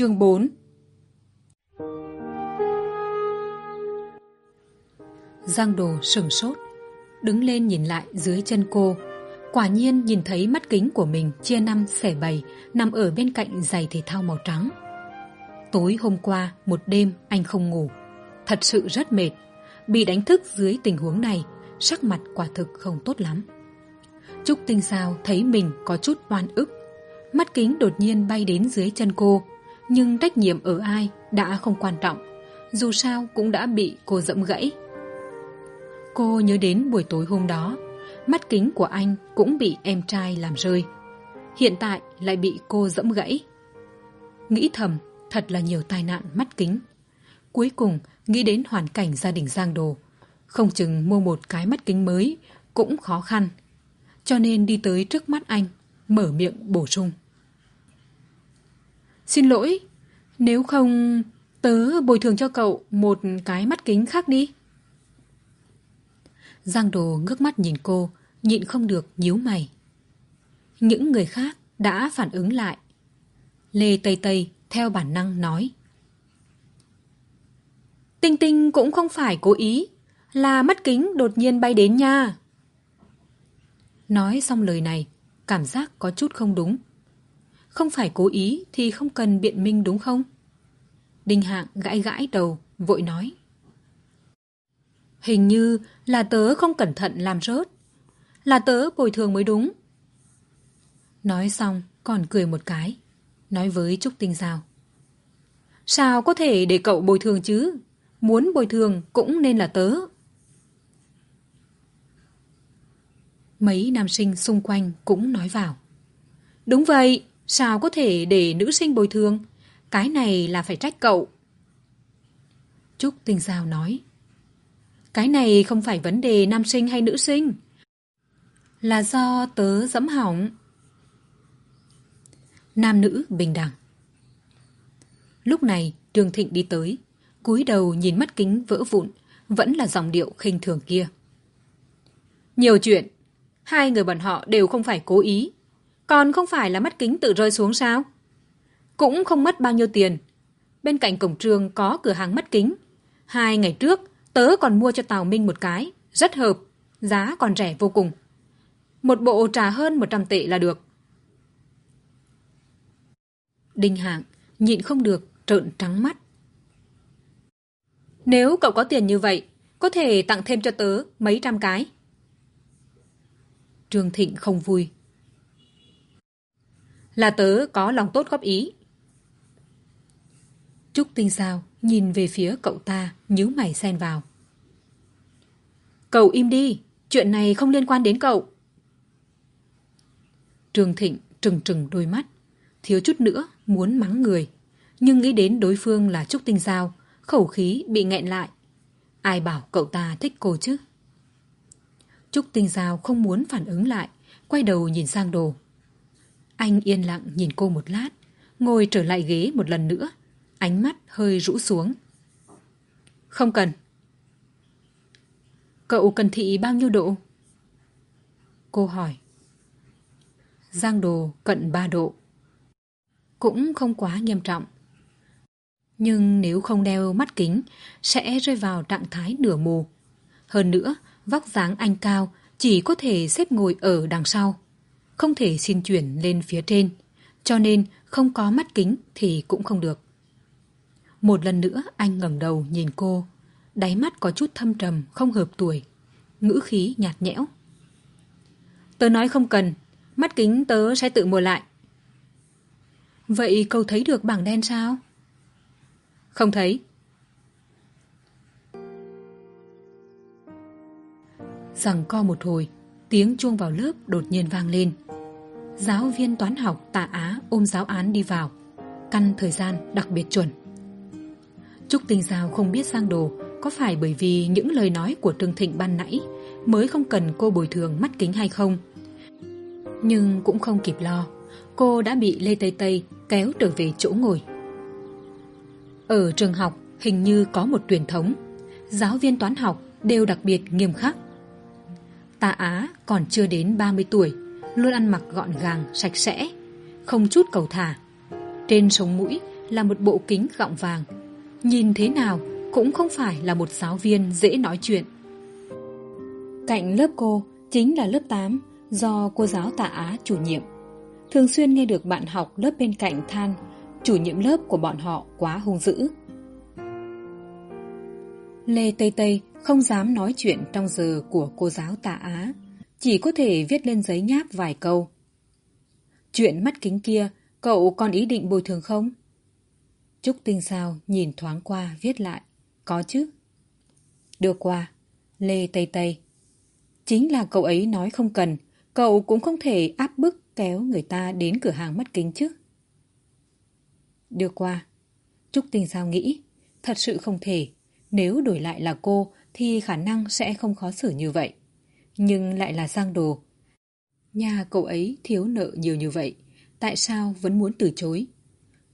chương bốn. Giang đồ sừng sốt, đứng lên nhìn lại dưới chân cô. Quả nhiên nhìn thấy mắt kính của mình chia năm xẻ bảy, nằm ở bên cạnh giày thể thao màu trắng. Tối hôm qua, một đêm anh không ngủ. Thật sự rất mệt. Bị đánh thức dưới tình huống này, sắc mặt quả thực không tốt lắm. Trúc tinh sao thấy mình có chút oan ức. Mắt kính đột nhiên bay đến dưới chân cô nhưng trách nhiệm ở ai đã không quan trọng, dù sao cũng đã bị cô dẫm gãy. Cô nhớ đến buổi tối hôm đó, mắt kính của anh cũng bị em trai làm rơi. Hiện tại lại bị cô dẫm gãy. Nghĩ thầm, thật là nhiều tai nạn mắt kính. Cuối cùng, nghĩ đến hoàn cảnh gia đình giang đồ, không chừng mua một cái mắt kính mới cũng khó khăn. Cho nên đi tới trước mắt anh, mở miệng bổ sung. Xin lỗi nếu không, tớ bồi thường cho cậu một cái mắt kính khác đi. Giang đồ ngước mắt nhìn cô, nhịn không được nhíu mày. Những người khác đã phản ứng lại. Lê tây tây theo bản năng nói. Tinh tinh cũng không phải cố ý, là mắt kính đột nhiên bay đến nha. Nói xong lời này, cảm giác có chút không đúng không phải cố ý thì không cần biện minh đúng không? Đinh hạng gãi gãi đầu, vội nói. Hình như là tớ không cẩn thận làm rớt. Là tớ bồi thường mới đúng. Nói xong, còn cười một cái, nói với trúc tinh giao. Sao có thể để cậu bồi thường chứ? Muốn bồi thường cũng nên là tớ. Mấy nam sinh xung quanh cũng nói vào. Đúng vậy sao có thể để nữ sinh bồi thường? Cái này là phải trách cậu. Trúc tinh giao nói. Cái này không phải vấn đề nam sinh hay nữ sinh. Là do tớ dẫm hỏng. Nam nữ bình đẳng. Lúc này trương thịnh đi tới, cúi đầu nhìn mắt kính vỡ vụn, vẫn là dòng điệu khinh thường kia. Nhiều chuyện. Hai người bọn họ đều không phải cố ý còn không phải là mắt kính tự rơi xuống sao? Cũng không mất bao nhiêu tiền. Bên cạnh cổng trường có cửa hàng mắt kính. Hai ngày trước, tớ còn mua cho tào minh một cái, rất hợp, giá còn rẻ vô cùng. Một bộ trả hơn một trăm tệ là được. Đinh hạng nhịn không được, trợn trắng mắt. Nếu cậu có tiền như vậy, có thể tặng thêm cho tớ mấy trăm cái. Trương thịnh không vui là tớ có lòng tốt góp ý. Trúc tinh sao nhìn về phía cậu ta, nhíu mày xen vào. Cậu im đi, chuyện này không liên quan đến cậu. Trường thịnh trừng trừng đôi mắt, thiếu chút nữa muốn mắng người. Nhưng nghĩ đến đối phương là trúc tinh giao khẩu khí bị nghẹn lại. Ai bảo cậu ta thích cô chứ? Trúc tinh giao không muốn phản ứng lại, quay đầu nhìn sang đồ anh yên lặng nhìn cô một lát, ngồi trở lại ghế một lần nữa. Ánh mắt hơi rũ xuống. Không cần. Cậu cần thị bao nhiêu độ? Cô hỏi. Giang đồ cận ba độ. Cũng không quá nghiêm trọng. Nhưng nếu không đeo mắt kính, sẽ rơi vào trạng thái nửa mù. Hơn nữa, vóc dáng anh cao chỉ có thể xếp ngồi ở đằng sau không thể xin chuyển lên phía trên, cho nên không có mắt kính thì cũng không được. Một lần nữa anh ngẩng đầu nhìn cô, đáy mắt có chút thâm trầm, không hợp tuổi, ngữ khí nhạt nhẽo. Tớ nói không cần, mắt kính tớ sẽ tự mua lại. Vậy cậu thấy được bảng đen sao? Không thấy. Rằng co một hồi, tiếng chuông vào lớp đột nhiên vang lên giáo viên toán học tạ á ôm giáo án đi vào. Căn thời gian đặc biệt chuẩn. Trúc tinh giao không biết sang đồ, có phải bởi vì những lời nói của trương thịnh ban nãy mới không cần cô bồi thường mắt kính hay không? Nhưng cũng không kịp lo, cô đã bị lê tây tây kéo trở về chỗ ngồi. Ở trường học, hình như có một truyền thống. Giáo viên toán học đều đặc biệt nghiêm khắc. Tạ á còn chưa đến ba mươi tuổi luôn ăn mặc gọn gàng, sạch sẽ, không chút cầu thả. Trên sống mũi là một bộ kính gọng vàng. Nhìn thế nào cũng không phải là một giáo viên dễ nói chuyện. Cạnh lớp cô chính là lớp tám do cô giáo tạ á chủ nhiệm. Thường xuyên nghe được bạn học lớp bên cạnh than, chủ nhiệm lớp của bọn họ quá hung dữ. Lê tây tây không dám nói chuyện trong giờ của cô giáo tạ á chỉ có thể viết lên giấy nháp vài câu. Chuyện mắt kính kia, cậu còn ý định bồi thường không? Trúc tinh sao nhìn thoáng qua viết lại. Có chứ. Đưa qua. Lê tây tây. Chính là cậu ấy nói không cần. Cậu cũng không thể áp bức kéo người ta đến cửa hàng mắt kính chứ. Đưa qua. Trúc tinh sao nghĩ, thật sự không thể. Nếu đổi lại là cô, thì khả năng sẽ không khó xử như vậy nhưng lại là giang đồ. Nhà cậu ấy thiếu nợ nhiều như vậy, tại sao vẫn muốn từ chối?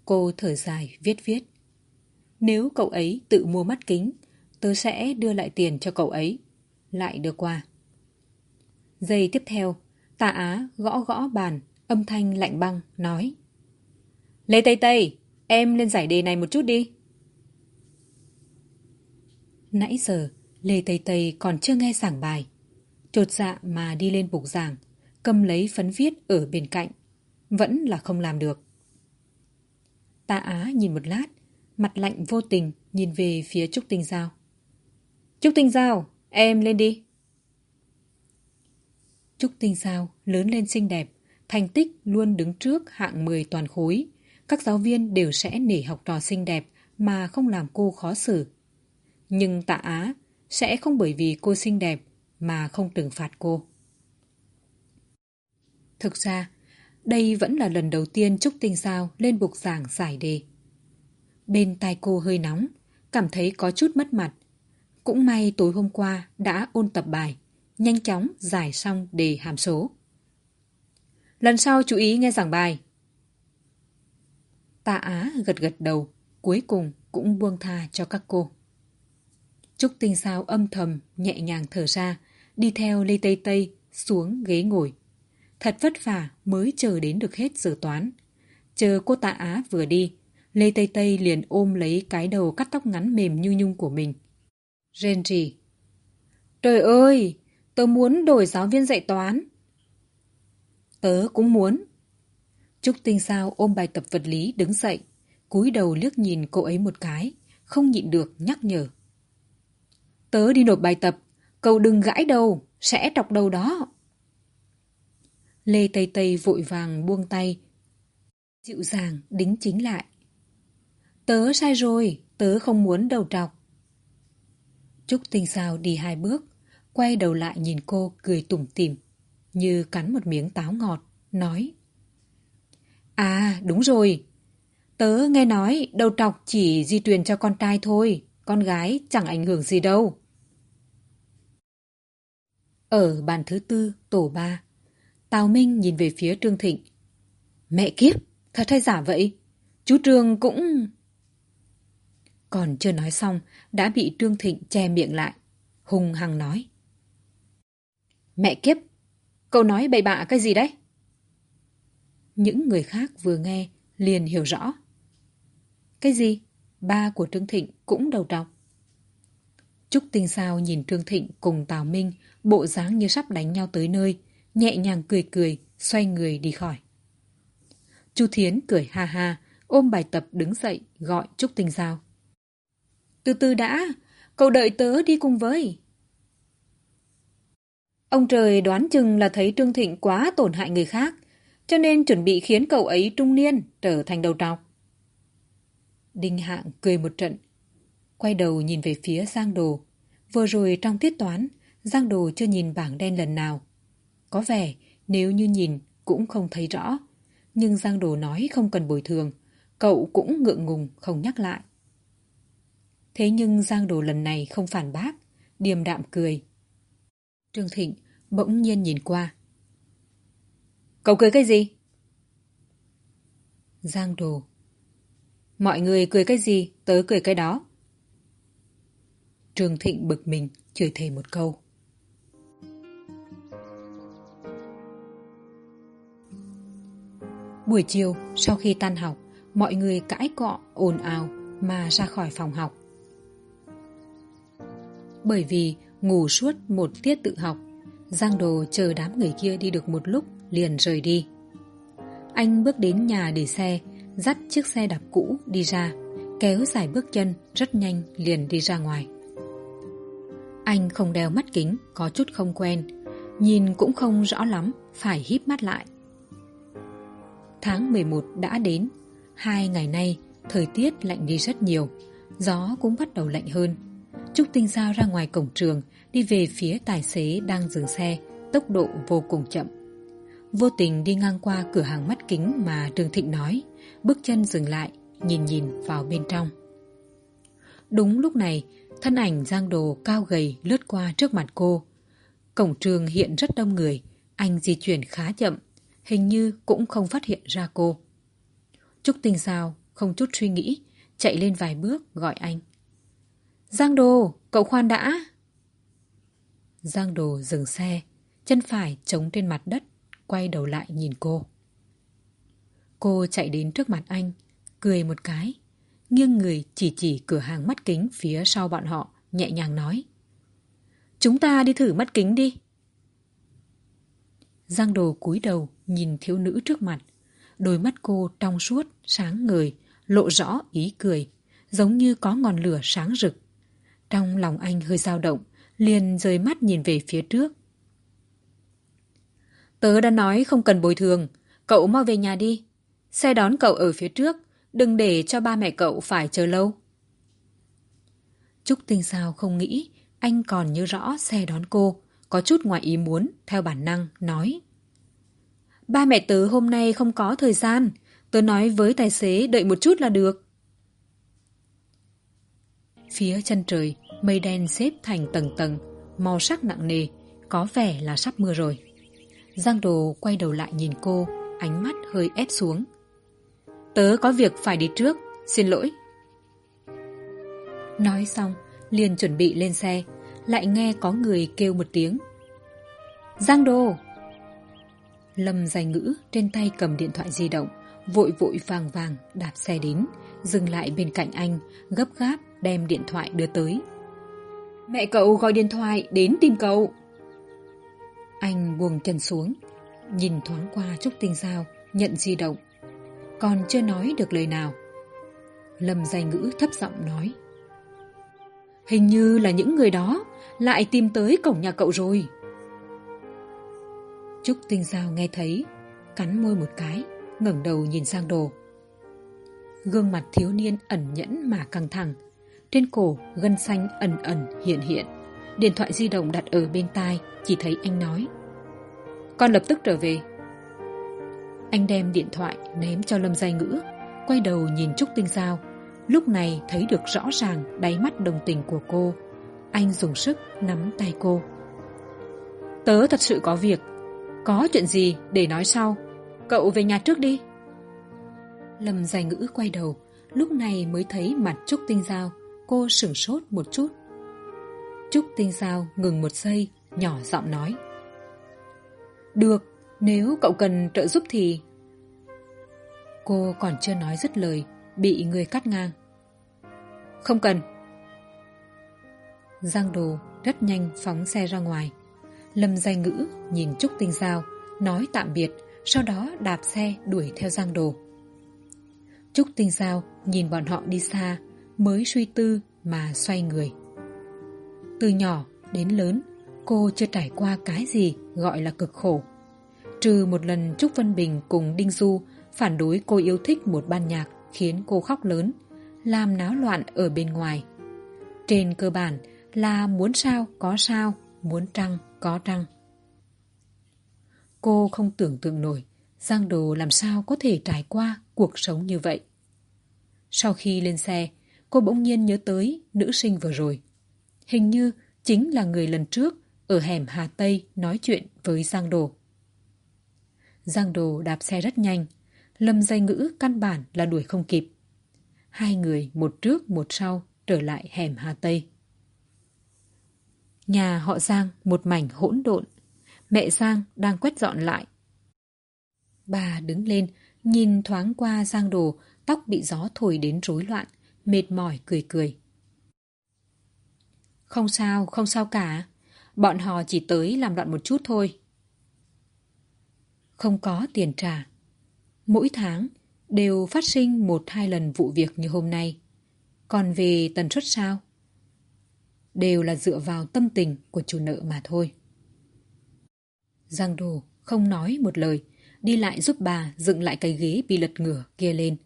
Cô thở dài, viết viết. Nếu cậu ấy tự mua mắt kính, tớ sẽ đưa lại tiền cho cậu ấy. Lại đưa qua. Giây tiếp theo, tạ á gõ gõ bàn, âm thanh lạnh băng, nói. Lê tây tây, em lên giải đề này một chút đi. Nãy giờ, lê tây tây còn chưa nghe giảng bài chột dạ mà đi lên bục giảng, cầm lấy phấn viết ở bên cạnh, vẫn là không làm được. Tạ á nhìn một lát, mặt lạnh vô tình nhìn về phía trúc tinh giao. Trúc tinh giao, em lên đi. Trúc tinh giao lớn lên xinh đẹp, thành tích luôn đứng trước hạng mười toàn khối. Các giáo viên đều sẽ nể học trò xinh đẹp mà không làm cô khó xử. Nhưng tạ á sẽ không bởi vì cô xinh đẹp mà không trừng phạt cô. Thực ra, đây vẫn là lần đầu tiên trúc tinh sao lên bục giảng giải đề. Bên tai cô hơi nóng, cảm thấy có chút mất mặt. Cũng may tối hôm qua đã ôn tập bài, nhanh chóng giải xong đề hàm số. Lần sau chú ý nghe giảng bài. Tạ á gật gật đầu, cuối cùng cũng buông tha cho các cô. Trúc tinh sao âm thầm nhẹ nhàng thở ra đi theo lê tây tây xuống ghế ngồi. Thật vất vả mới chờ đến được hết giờ toán. Chờ cô tạ á vừa đi, lê tây tây liền ôm lấy cái đầu cắt tóc ngắn mềm như nhung của mình. Rên rỉ trời ơi, tớ muốn đổi giáo viên dạy toán. Tớ cũng muốn. Trúc tinh sao ôm bài tập vật lý đứng dậy, cúi đầu liếc nhìn cô ấy một cái, không nhịn được nhắc nhở. Tớ đi nộp bài tập cậu đừng gãi đầu, sẽ trọc đầu đó. Lê tây tây vội vàng buông tay, dịu dàng đính chính lại. Tớ sai rồi, tớ không muốn đầu trọc. Trúc tinh sao đi hai bước, quay đầu lại nhìn cô cười tủm tỉm, như cắn một miếng táo ngọt, nói. À đúng rồi. Tớ nghe nói đầu trọc chỉ di truyền cho con trai thôi, con gái chẳng ảnh hưởng gì đâu ở bàn thứ tư, tổ ba, tào minh nhìn về phía trương thịnh. Mẹ kiếp, thật hay giả vậy? Chú trương cũng còn chưa nói xong, đã bị trương thịnh che miệng lại. Hùng hằng nói. Mẹ kiếp, cậu nói bậy bạ cái gì đấy? Những người khác vừa nghe, liền hiểu rõ. Cái gì? Ba của trương thịnh cũng đầu trọc trúc tinh sao nhìn trương thịnh cùng tào minh bộ dáng như sắp đánh nhau tới nơi, nhẹ nhàng cười cười, xoay người đi khỏi. Chu thiến cười ha ha, ôm bài tập đứng dậy, gọi trúc tinh giao. Từ từ đã, cậu đợi tớ đi cùng với. Ông trời đoán chừng là thấy trương thịnh quá tổn hại người khác, cho nên chuẩn bị khiến cậu ấy trung niên trở thành đầu trọc. Đinh hạng cười một trận, quay đầu nhìn về phía giang đồ. Vừa rồi trong tiết toán giang đồ chưa nhìn bảng đen lần nào. Có vẻ, nếu như nhìn, cũng không thấy rõ. Nhưng giang đồ nói không cần bồi thường. Cậu cũng ngượng ngùng, không nhắc lại. Thế nhưng giang đồ lần này không phản bác, điềm đạm cười. Trương thịnh bỗng nhiên nhìn qua. Cậu cười cái gì? Giang đồ. Mọi người cười cái gì, tớ cười cái đó. Trường thịnh bực mình, chửi thề một câu. Buổi chiều, sau khi tan học, mọi người cãi cọ, ồn ào mà ra khỏi phòng học. Bởi vì ngủ suốt một tiết tự học, giang đồ chờ đám người kia đi được một lúc liền rời đi. Anh bước đến nhà để xe, dắt chiếc xe đạp cũ đi ra, kéo dài bước chân rất nhanh liền đi ra ngoài. Anh không đeo mắt kính, có chút không quen, nhìn cũng không rõ lắm, phải híp mắt lại tháng một đã đến. Hai ngày nay, thời tiết lạnh đi rất nhiều, gió cũng bắt đầu lạnh hơn. Trúc tinh giao ra ngoài cổng trường, đi về phía tài xế đang dừng xe, tốc độ vô cùng chậm. Vô tình đi ngang qua cửa hàng mắt kính mà trương thịnh nói, bước chân dừng lại, nhìn nhìn vào bên trong. Đúng lúc này, thân ảnh giang đồ cao gầy lướt qua trước mặt cô. Cổng trường hiện rất đông người, anh di chuyển khá chậm hình như cũng không phát hiện ra cô. Trúc tinh Giao không chút suy nghĩ, chạy lên vài bước gọi anh. Giang đồ, cậu khoan đã. Giang đồ dừng xe, chân phải chống trên mặt đất, quay đầu lại nhìn cô. Cô chạy đến trước mặt anh, cười một cái, nghiêng người chỉ chỉ cửa hàng mắt kính phía sau bọn họ, nhẹ nhàng nói. Chúng ta đi thử mắt kính đi. Giang đồ cúi đầu nhìn thiếu nữ trước mặt. Đôi mắt cô trong suốt, sáng ngời, lộ rõ ý cười, giống như có ngọn lửa sáng rực. Trong lòng anh hơi dao động, liền rời mắt nhìn về phía trước. Tớ đã nói không cần bồi thường, cậu mau về nhà đi. Xe đón cậu ở phía trước, đừng để cho ba mẹ cậu phải chờ lâu. Trúc tinh sao không nghĩ anh còn nhớ rõ xe đón cô, có chút ngoài ý muốn, theo bản năng nói ba mẹ tớ hôm nay không có thời gian. Tớ nói với tài xế, đợi một chút là được. Phía chân trời, mây đen xếp thành tầng tầng, màu sắc nặng nề, có vẻ là sắp mưa rồi. Giang đồ quay đầu lại nhìn cô, ánh mắt hơi ép xuống. Tớ có việc phải đi trước, xin lỗi. Nói xong, liền chuẩn bị lên xe, lại nghe có người kêu một tiếng. Giang đồ! Lâm dài ngữ trên tay cầm điện thoại di động, vội vội vàng vàng đạp xe đến, dừng lại bên cạnh anh, gấp gáp đem điện thoại đưa tới. Mẹ cậu gọi điện thoại đến tìm cậu. Anh buông chân xuống, nhìn thoáng qua trúc tinh giao, nhận di động. Còn chưa nói được lời nào. Lâm dài ngữ thấp giọng nói. Hình như là những người đó lại tìm tới cổng nhà cậu rồi trúc tinh giao nghe thấy, cắn môi một cái, ngẩng đầu nhìn sang đồ. Gương mặt thiếu niên ẩn nhẫn mà căng thẳng, trên cổ gân xanh ẩn ẩn hiện hiện, điện thoại di động đặt ở bên tai, chỉ thấy anh nói. Con lập tức trở về. Anh đem điện thoại ném cho lâm giai ngữ, quay đầu nhìn trúc tinh giao. Lúc này thấy được rõ ràng đáy mắt đồng tình của cô. Anh dùng sức nắm tay cô. Tớ thật sự có việc có chuyện gì để nói sau? Cậu về nhà trước đi. Lâm giai ngữ quay đầu lúc này mới thấy mặt trúc tinh giao. Cô sửng sốt một chút. Trúc tinh giao ngừng một giây nhỏ giọng nói. Được nếu cậu cần trợ giúp thì. Cô còn chưa nói dứt lời bị người cắt ngang. Không cần. Giang đồ rất nhanh phóng xe ra ngoài lâm giai ngữ nhìn trúc tinh giao, nói tạm biệt, sau đó đạp xe đuổi theo giang đồ. Trúc tinh giao nhìn bọn họ đi xa, mới suy tư mà xoay người. Từ nhỏ đến lớn, cô chưa trải qua cái gì gọi là cực khổ. Trừ một lần trúc vân bình cùng đinh du phản đối cô yêu thích một ban nhạc khiến cô khóc lớn, làm náo loạn ở bên ngoài. Trên cơ bản là muốn sao có sao, muốn trăng có trăng cô không tưởng tượng nổi giang đồ làm sao có thể trải qua cuộc sống như vậy. Sau khi lên xe, cô bỗng nhiên nhớ tới nữ sinh vừa rồi. Hình như chính là người lần trước ở hẻm hà tây nói chuyện với giang đồ. Giang đồ đạp xe rất nhanh, lâm dây ngữ căn bản là đuổi không kịp. Hai người một trước một sau trở lại hẻm hà tây nhà họ giang một mảnh hỗn độn mẹ giang đang quét dọn lại bà đứng lên nhìn thoáng qua giang đồ tóc bị gió thổi đến rối loạn, mệt mỏi cười cười. Không sao, không sao cả. Bọn họ chỉ tới làm loạn một chút thôi. Không có tiền trả. Mỗi tháng đều phát sinh một hai lần vụ việc như hôm nay. Còn về tần suất sao? Đều là dựa vào tâm tình của chủ nợ mà thôi. Giang Đồ không nói một lời, đi lại giúp bà dựng lại cái ghế bị lật ngửa kia lên.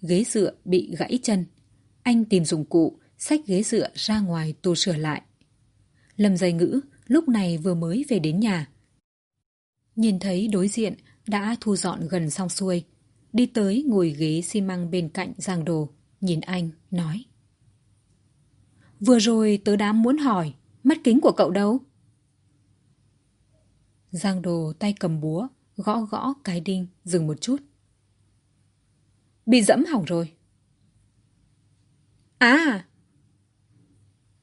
Ghế dựa bị gãy chân. Anh tìm dụng cụ, xách ghế dựa ra ngoài tu sửa lại. Lâm dây ngữ lúc này vừa mới về đến nhà. Nhìn thấy đối diện đã thu dọn gần xong xuôi. Đi tới ngồi ghế xi măng bên cạnh Giang Đồ, nhìn anh, nói. Vừa rồi tớ đã muốn hỏi, mắt kính của cậu đâu? Giang Đồ tay cầm búa, gõ gõ cái đinh, dừng một chút. Bị dẫm hỏng rồi. À!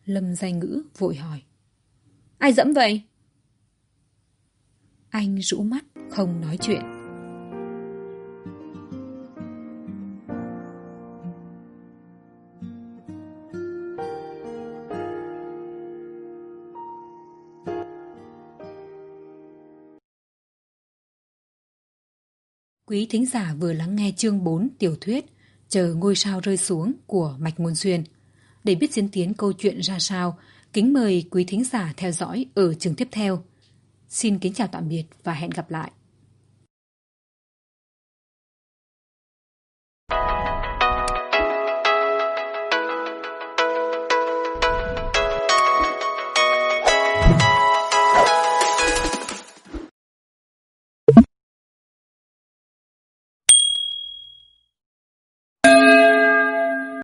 Lâm danh ngữ vội hỏi. Ai dẫm vậy? Anh rũ mắt, không nói chuyện. Quý thính giả vừa lắng nghe chương 4 tiểu thuyết Chờ ngôi sao rơi xuống của Mạch Ngôn Xuyên. Để biết diễn tiến câu chuyện ra sao, kính mời quý thính giả theo dõi ở chương tiếp theo. Xin kính chào tạm biệt và hẹn gặp lại.